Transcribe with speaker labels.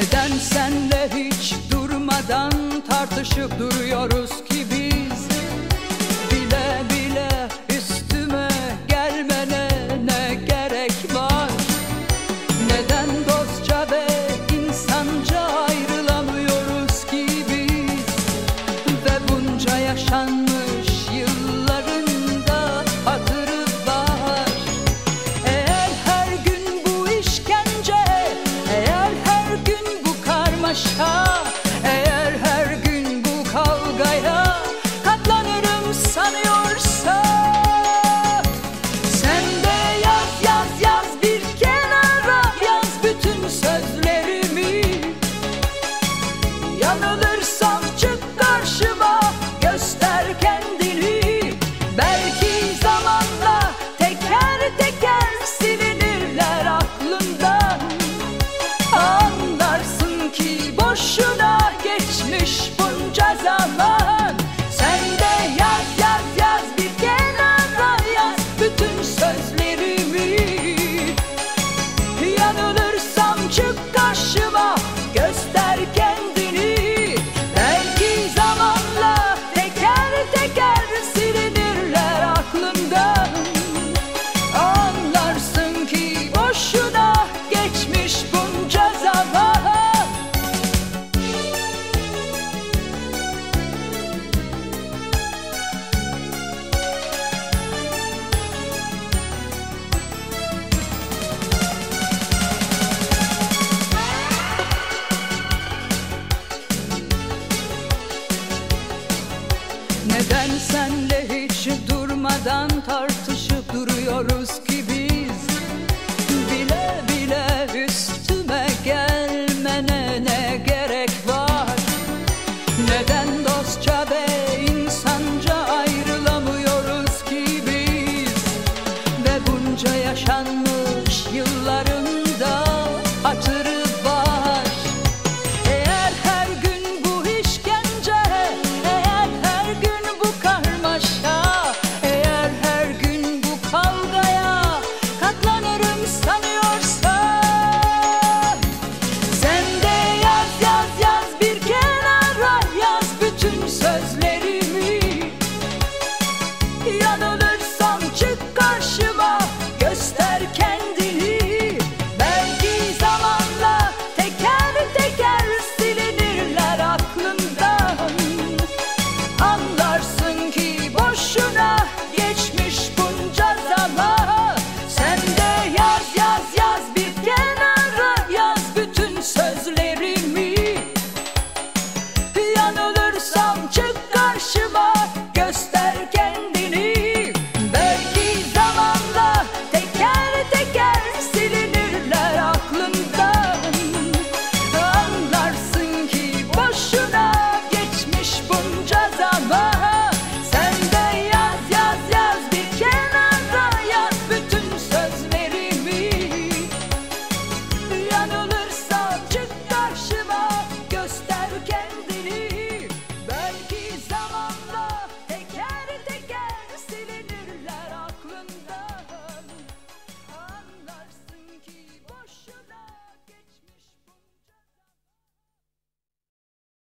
Speaker 1: Neden senle hiç durmadan tartışıp duruyoruz ki? aşağı boşuna geçmiş bunca zaman. Neden senle hiç durmadan tartışıp duruyoruz ki biz? Bile bile üstüme gelmene ne gerek var? Neden dostça ve insanca ayrılamıyoruz ki biz? Ve bunca yaşanmış yıllarında hatırı